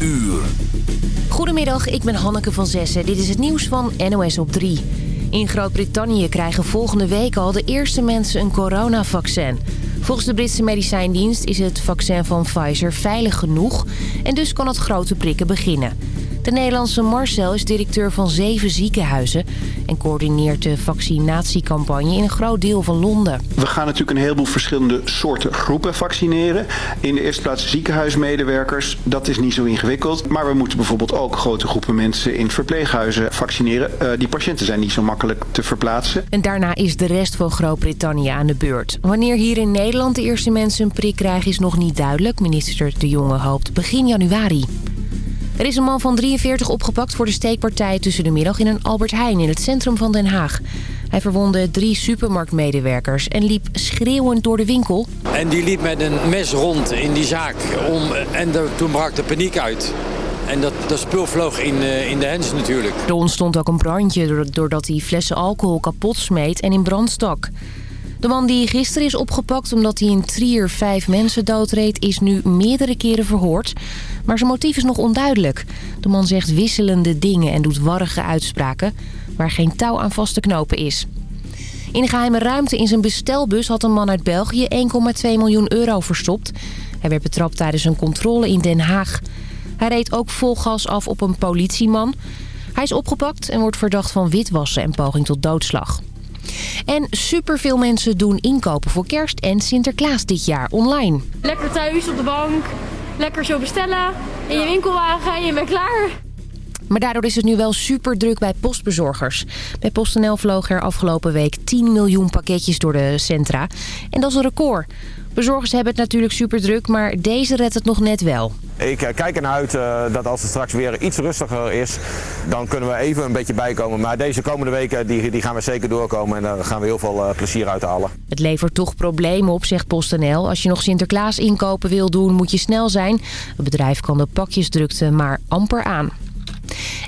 uur. Goedemiddag, ik ben Hanneke van Zessen. Dit is het nieuws van NOS op 3. In Groot-Brittannië krijgen volgende week al de eerste mensen een coronavaccin. Volgens de Britse medicijndienst is het vaccin van Pfizer veilig genoeg... en dus kan het grote prikken beginnen. De Nederlandse Marcel is directeur van zeven ziekenhuizen... en coördineert de vaccinatiecampagne in een groot deel van Londen. We gaan natuurlijk een heleboel verschillende soorten groepen vaccineren. In de eerste plaats ziekenhuismedewerkers. Dat is niet zo ingewikkeld. Maar we moeten bijvoorbeeld ook grote groepen mensen in verpleeghuizen vaccineren. Uh, die patiënten zijn niet zo makkelijk te verplaatsen. En daarna is de rest van Groot-Brittannië aan de beurt. Wanneer hier in Nederland de eerste mensen een prik krijgen is nog niet duidelijk. Minister De Jonge hoopt begin januari. Er is een man van 43 opgepakt voor de steekpartij tussen de middag in een Albert Heijn in het centrum van Den Haag. Hij verwonde drie supermarktmedewerkers en liep schreeuwend door de winkel. En die liep met een mes rond in die zaak om, en de, toen brak de paniek uit. En dat, dat spul vloog in, uh, in de hens natuurlijk. Er ontstond ook een brandje doordat hij flessen alcohol kapot smeet en in brand stak. De man die gisteren is opgepakt omdat hij in Trier vijf mensen doodreed... is nu meerdere keren verhoord. Maar zijn motief is nog onduidelijk. De man zegt wisselende dingen en doet warrige uitspraken... waar geen touw aan vast te knopen is. In een geheime ruimte in zijn bestelbus had een man uit België 1,2 miljoen euro verstopt. Hij werd betrapt tijdens een controle in Den Haag. Hij reed ook vol gas af op een politieman. Hij is opgepakt en wordt verdacht van witwassen en poging tot doodslag. En superveel mensen doen inkopen voor kerst en Sinterklaas dit jaar online. Lekker thuis op de bank, lekker zo bestellen, in je winkelwagen en je bent klaar. Maar daardoor is het nu wel super druk bij postbezorgers. Bij PostNL vlogen er afgelopen week 10 miljoen pakketjes door de centra. En dat is een record. Bezorgers hebben het natuurlijk super druk, maar deze redt het nog net wel. Ik eh, kijk ernaar uit uh, dat als het straks weer iets rustiger is, dan kunnen we even een beetje bijkomen. Maar deze komende weken die, die gaan we zeker doorkomen en daar gaan we heel veel uh, plezier uit halen. Het levert toch problemen op, zegt PostNL. Als je nog Sinterklaas inkopen wil doen, moet je snel zijn. Het bedrijf kan de pakjesdrukte maar amper aan.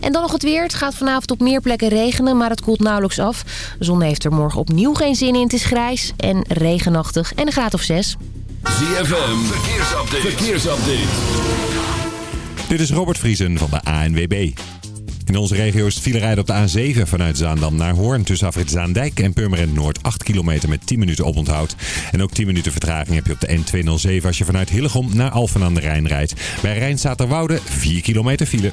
En dan nog het weer. Het gaat vanavond op meer plekken regenen, maar het koelt nauwelijks af. De zon heeft er morgen opnieuw geen zin in. Het is grijs en regenachtig en een graad of 6. ZFM, verkeersupdate. verkeersupdate. Dit is Robert Vriesen van de ANWB. In onze regio is het filerijden op de A7 vanuit Zaandam naar Hoorn... tussen Afrit Zaandijk en Purmerend Noord 8 kilometer met 10 minuten oponthoud. En ook 10 minuten vertraging heb je op de N207 als je vanuit Hillegom naar Alphen aan de Rijn rijdt. Bij Rijnstaterwoude 4 kilometer file.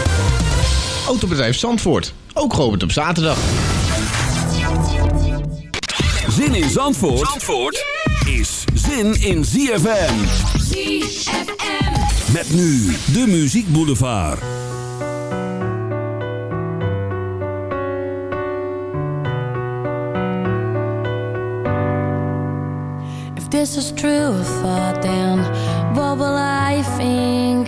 Autobedrijf Zandvoort, ook geopend op zaterdag. Zin in Zandvoort, Zandvoort is zin in ZFM. ZFM. Met nu de Muziek Boulevard. If this is true thought, then what will I think?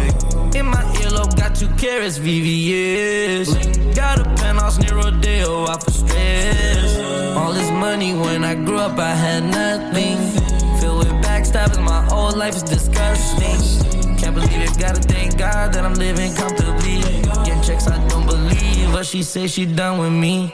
Carrots, VVS. Got a penthouse near Rodeo, out for stress. All this money when I grew up, I had nothing. Filled with backstabbing, my whole life is disgusting. Can't believe it, gotta thank God that I'm living comfortably. Getting checks, I don't believe, but she say she done with me.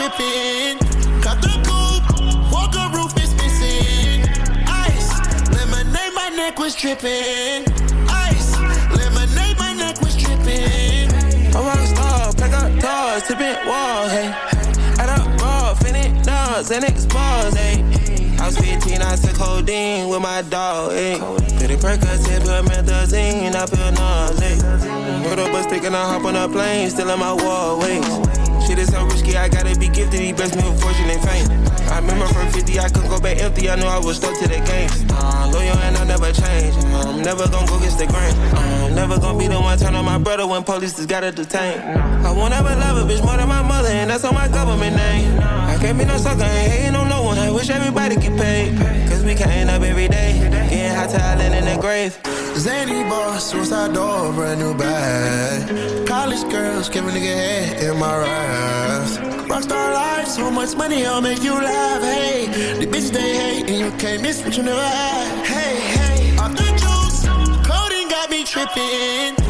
Tripping. Cut the coupe, walker roof is missing. Ice, lemonade, my neck was tripping. Ice, lemonade, my neck was tripping. I'm a star, pack up doors, tipping walls, hey. Add up raw, finish nuts, and exposed, hey. I was 15, I took codeine with my dog, hey. Pretty Percocet, put methazine, I feel nauseous. Put up a stick and I hop on a plane, still in my wall, wait. I gotta be gifted. He blessed me with fortune and fame. I remember from 50, I couldn't go back empty. I knew I was stuck to the game. Uh, loyal and I never change. I'm never gonna go against the grain. I'm never gonna be the one turn on my brother when police just gotta detain. I won't ever love a bitch more than my mother, and that's on my government name. I can't be no sucker, ain't hating on no one. I wish everybody get paid. Cause we can't up every day. Getting hot talent in the grave. Zany boss, suicide door, brand new bag. College girls, give a nigga head in my raps. Rockstar life, so much money, I'll make you laugh. Hey, the bitch they hate, and you can't miss what you never had. Hey, hey, off the juice, codeine got me tripping.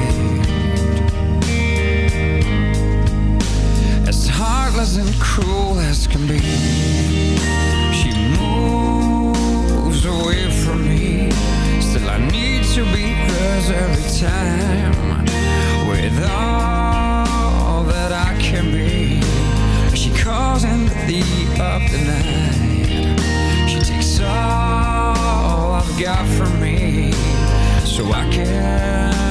heartless and cruel as can be She moves away from me. Still I need to be hers every time With all that I can be. She calls empathy up the night. She takes all I've got from me So I can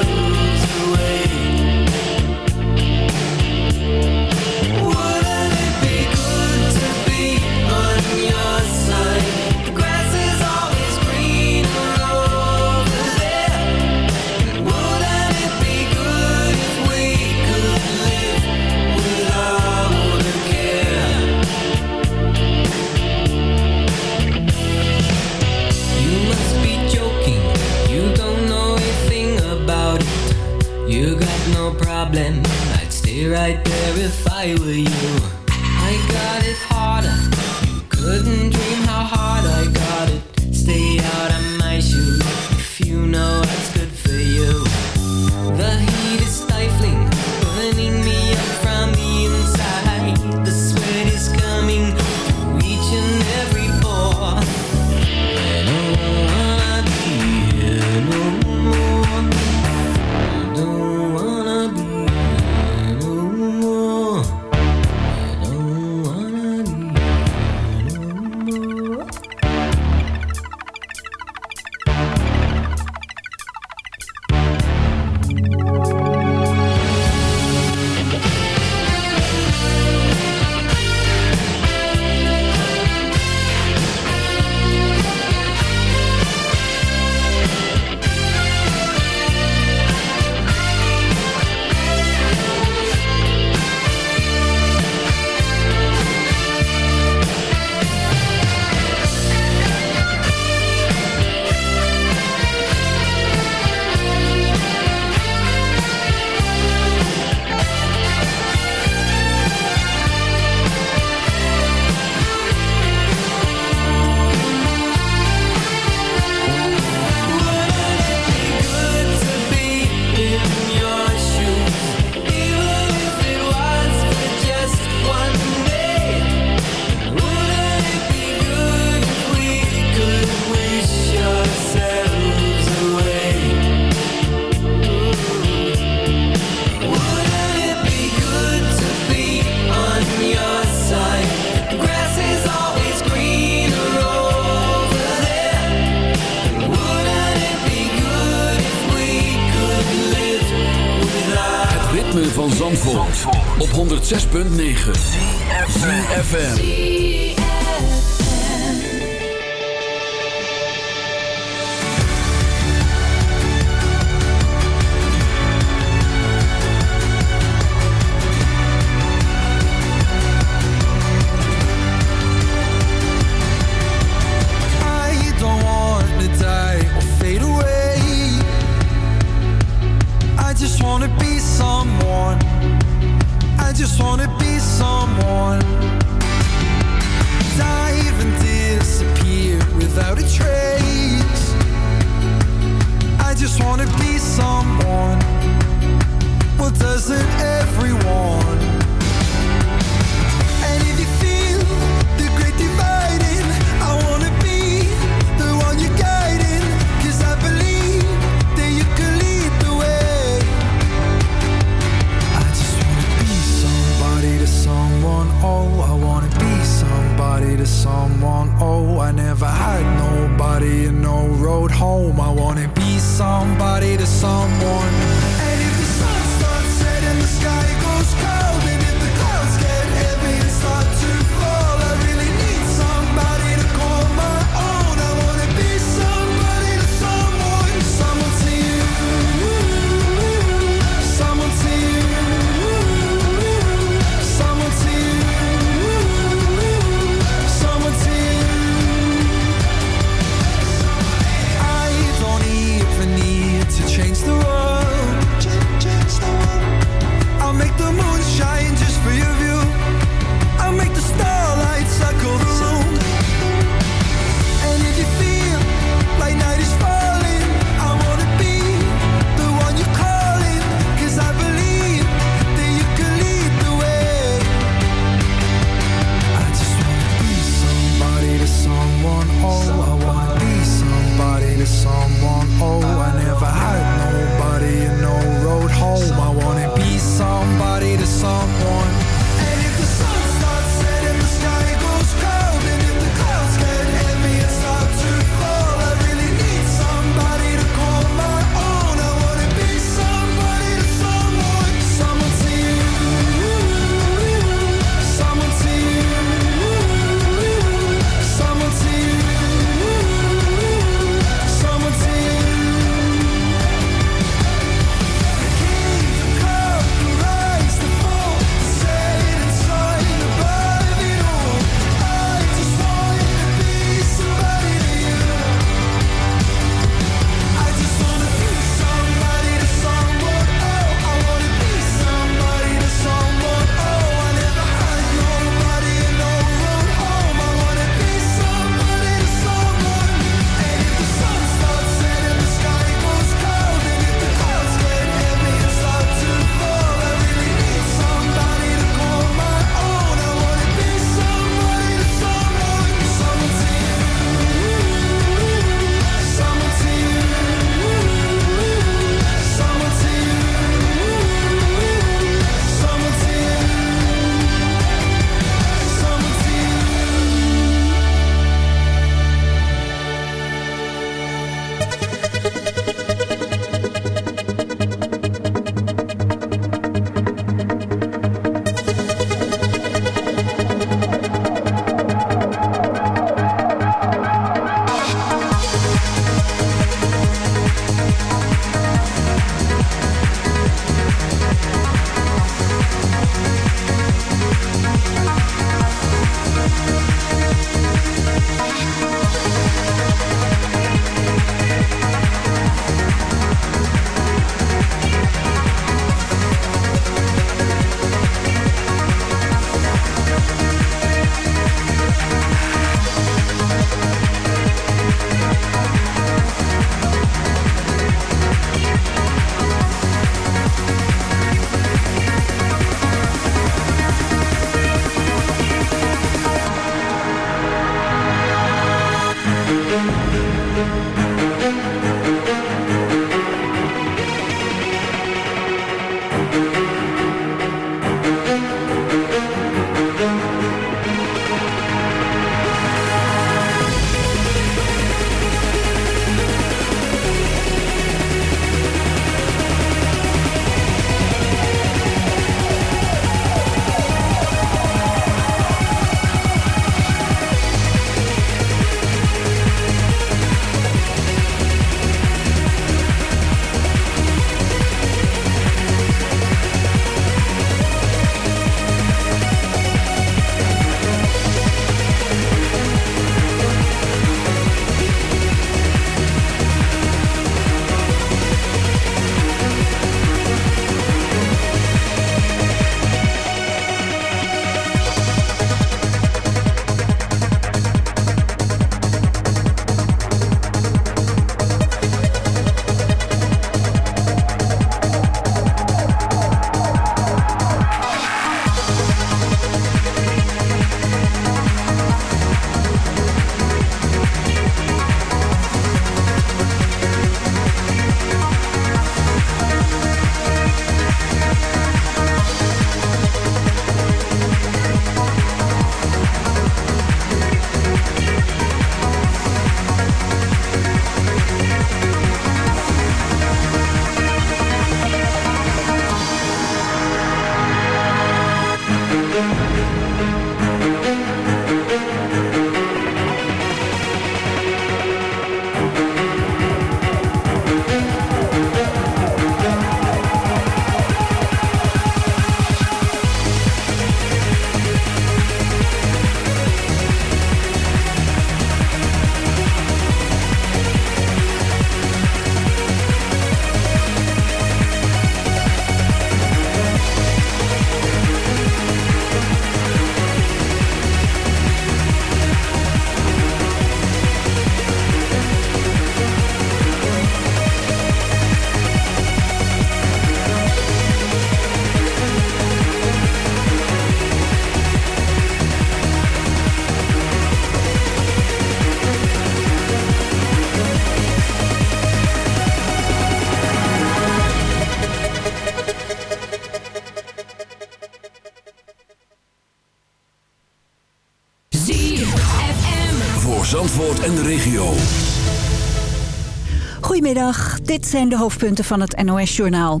Dit zijn de hoofdpunten van het NOS-journaal.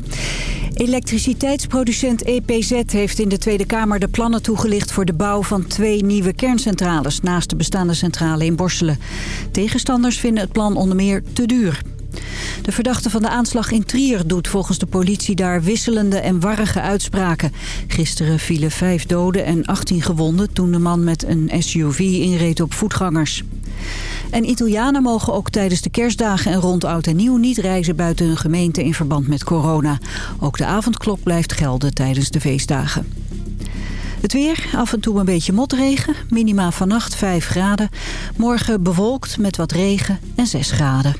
Elektriciteitsproducent EPZ heeft in de Tweede Kamer de plannen toegelicht... voor de bouw van twee nieuwe kerncentrales naast de bestaande centrale in Borselen. Tegenstanders vinden het plan onder meer te duur. De verdachte van de aanslag in Trier doet volgens de politie daar wisselende en warrige uitspraken. Gisteren vielen vijf doden en 18 gewonden toen de man met een SUV inreed op voetgangers. En Italianen mogen ook tijdens de kerstdagen en rond oud en nieuw niet reizen buiten hun gemeente in verband met corona. Ook de avondklok blijft gelden tijdens de feestdagen. Het weer, af en toe een beetje motregen. Minima vannacht 5 graden. Morgen bewolkt met wat regen en 6 graden.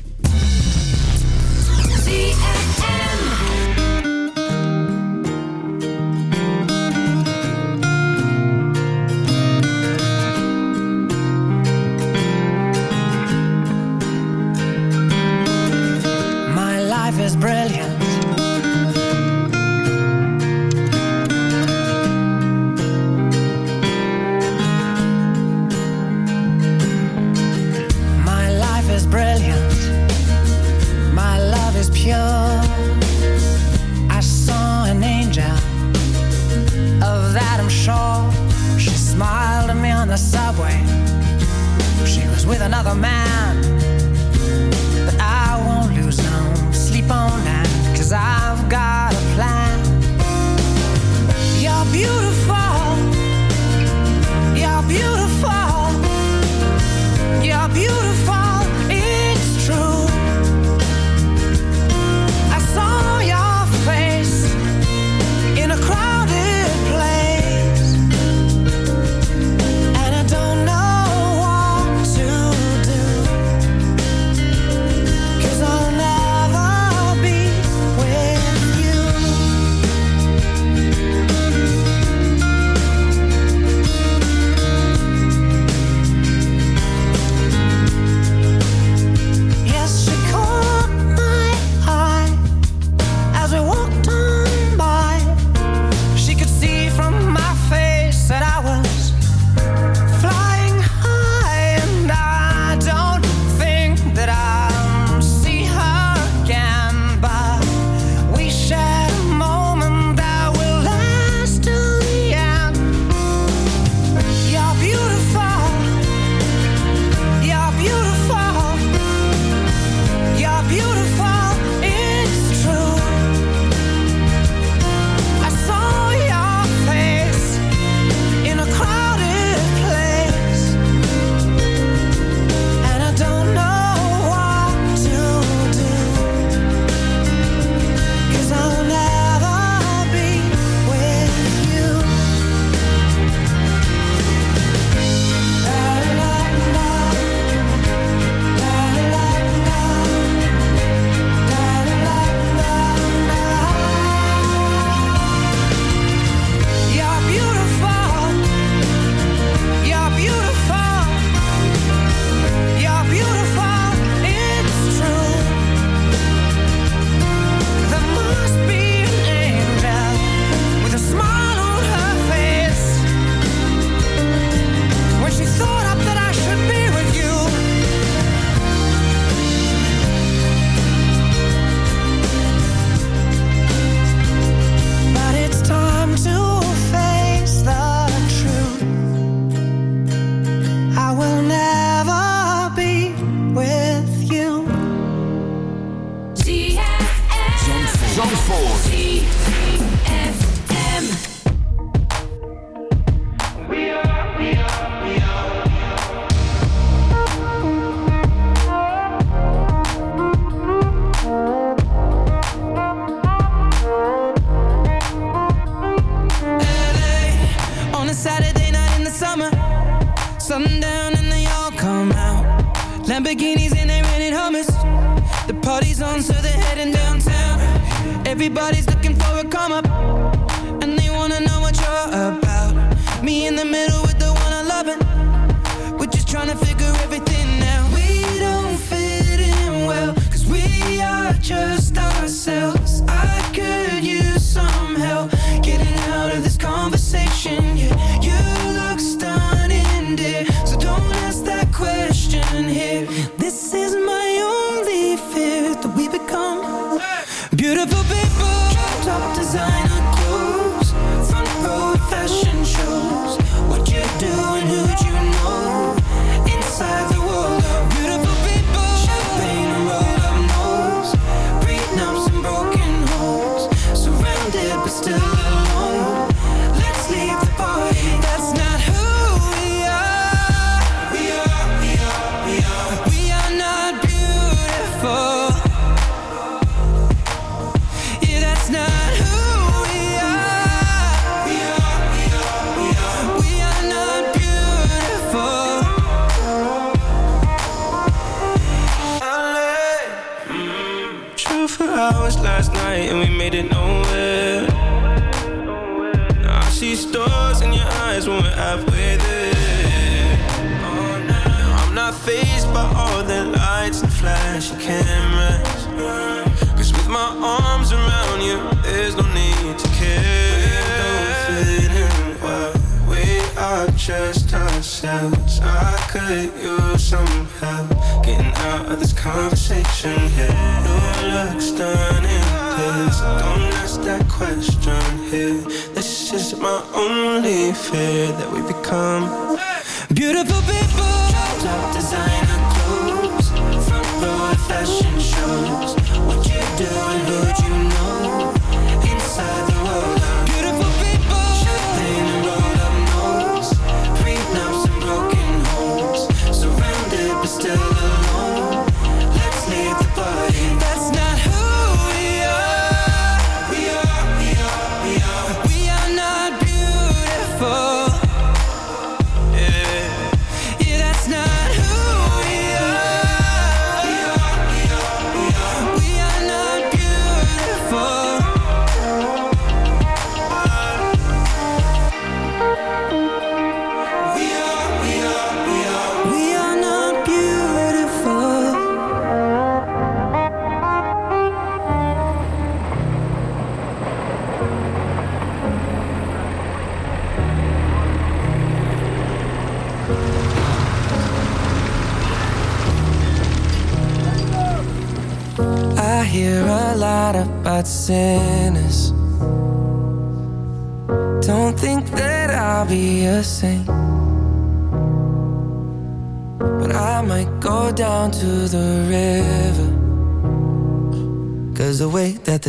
of this conversation here. No looks done in this. Don't ask that question here. This is my only fear that we become.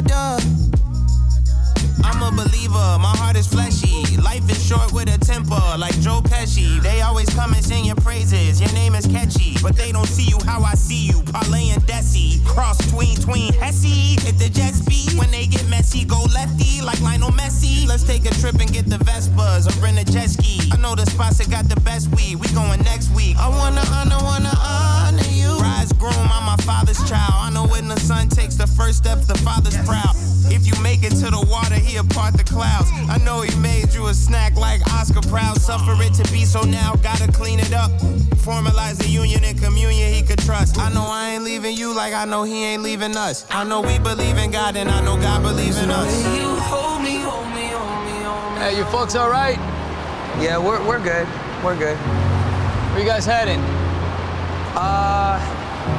I know he ain't leaving us. I know we believe in God, and I know God believes in us. You hold me, hold me, hold me, hold me. Hey, you folks all right? Yeah, we're, we're good. We're good. Where are you guys heading? Uh,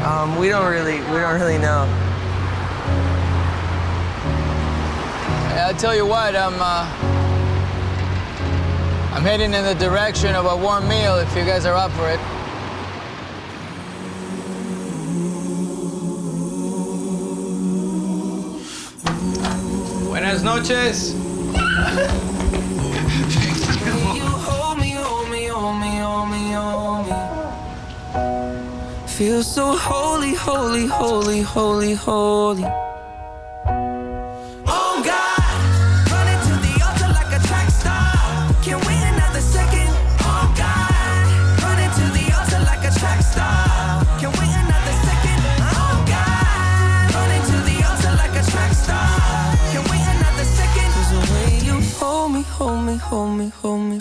um, we don't really, we don't really know. Hey, I'll tell you what, I'm, uh, I'm heading in the direction of a warm meal if you guys are up for it. Buenas noches. Feel so holy, holy, holy, holy, holy.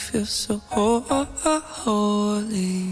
feel so holy.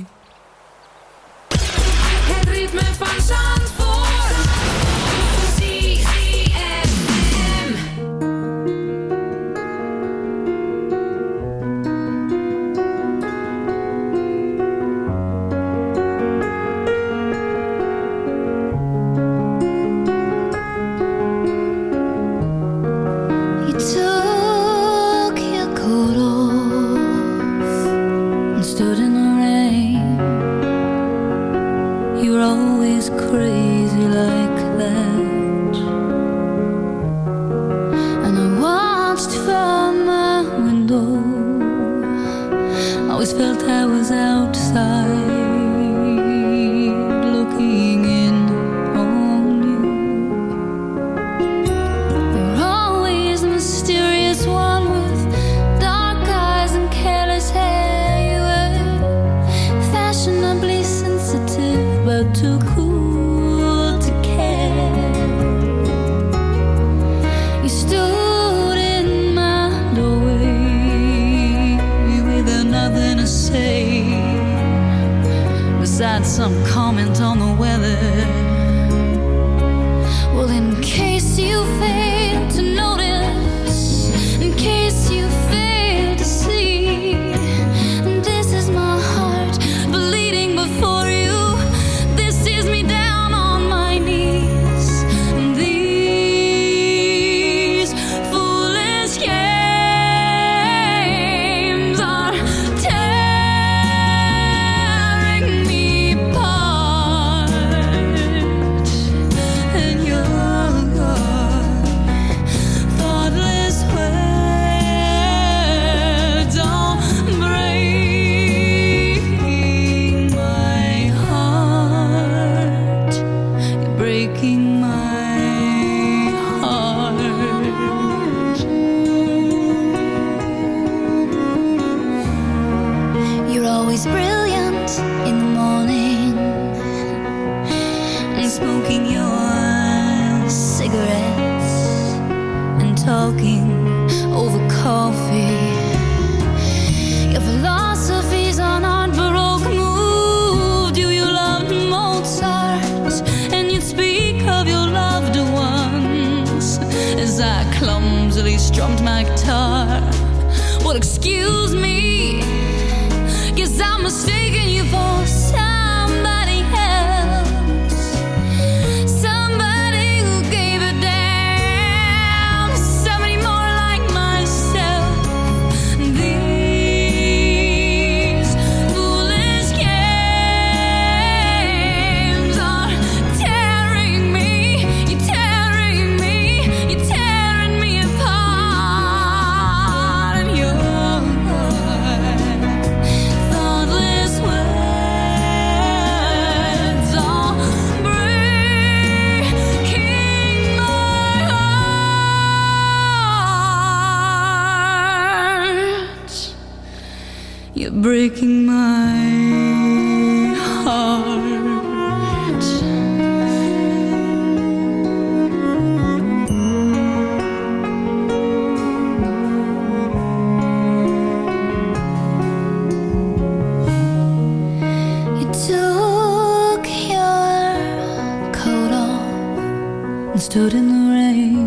stood in the rain.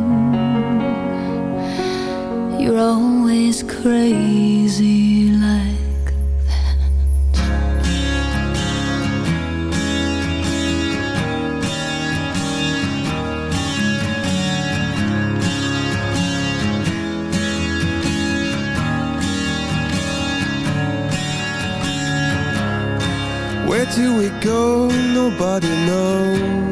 You're always crazy like that. Where do we go? Nobody knows.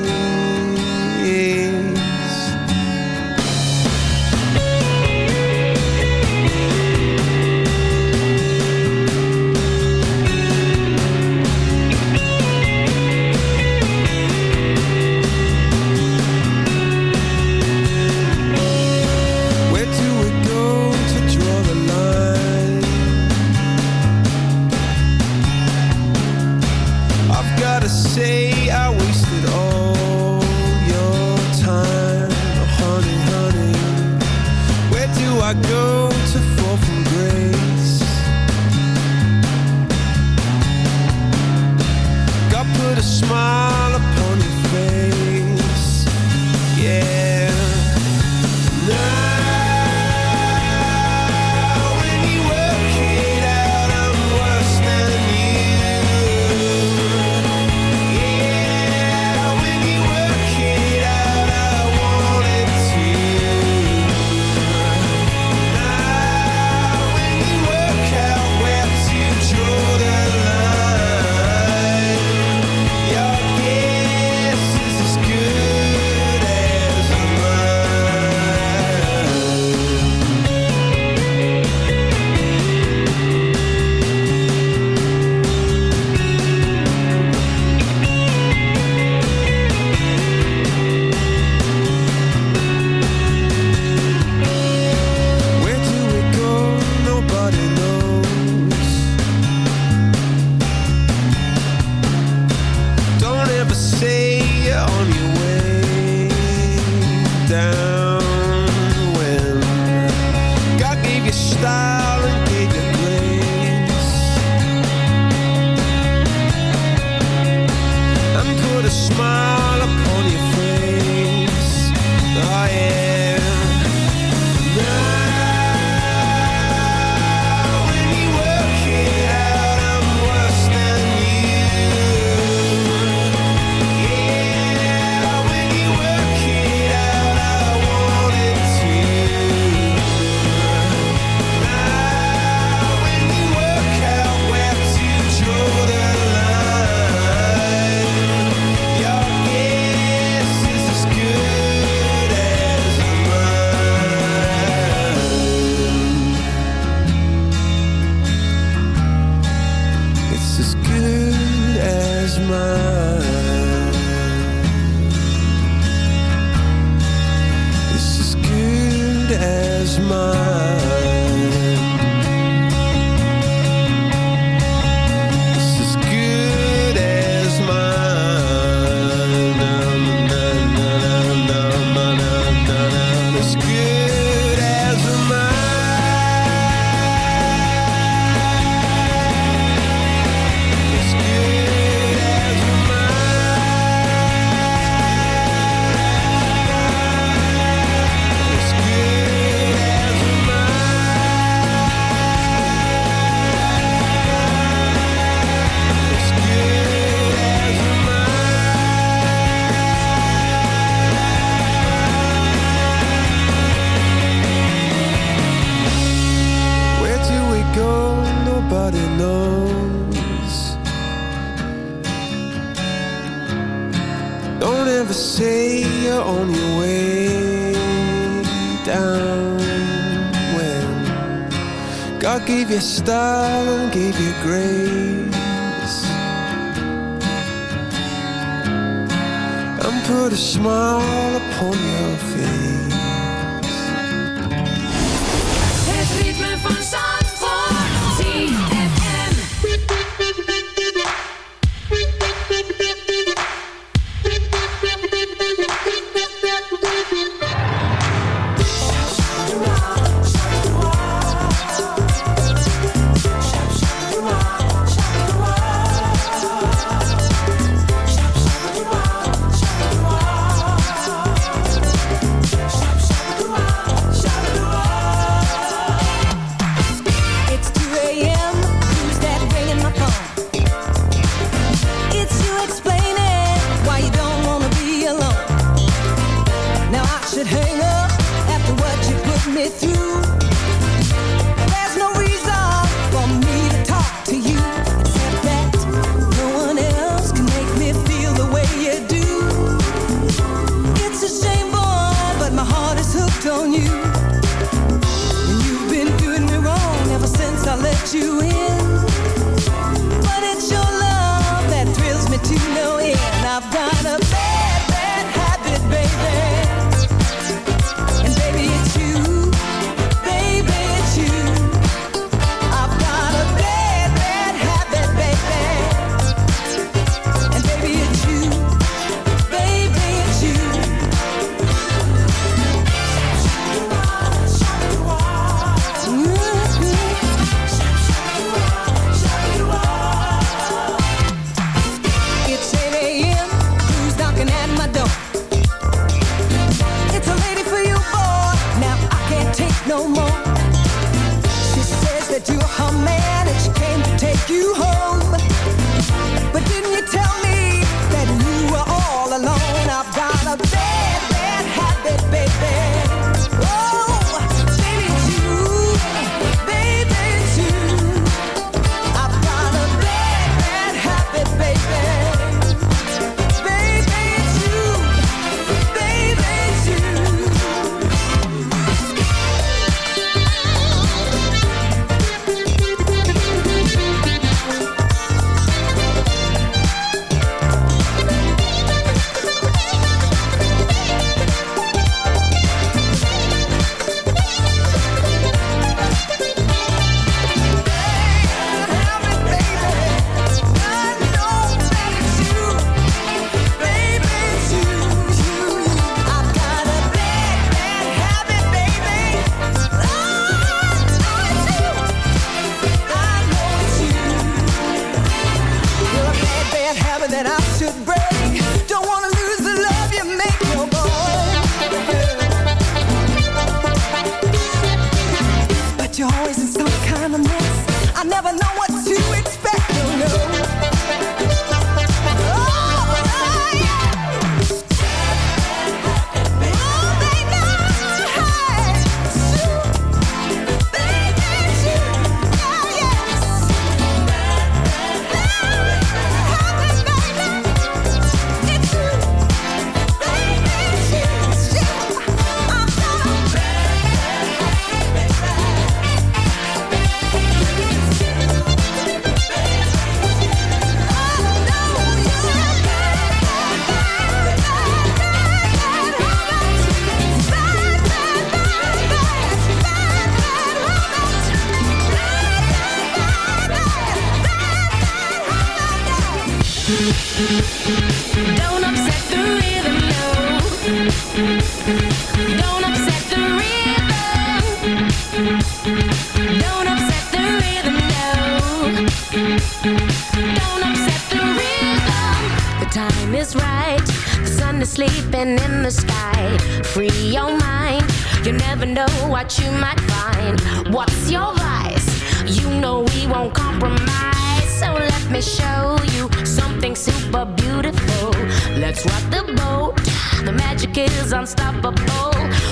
something super beautiful. Let's rock the boat. The magic is unstoppable.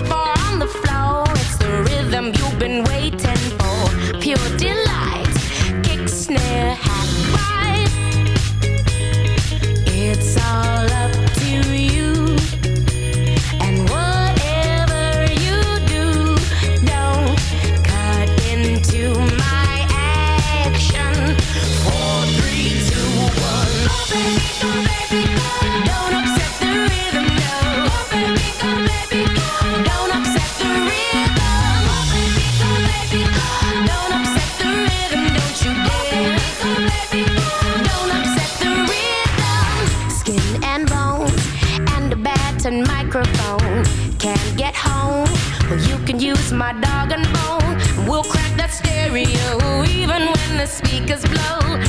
Far on the floor, it's the rhythm you've been waiting for. Pure delight, kick snare speakers blow.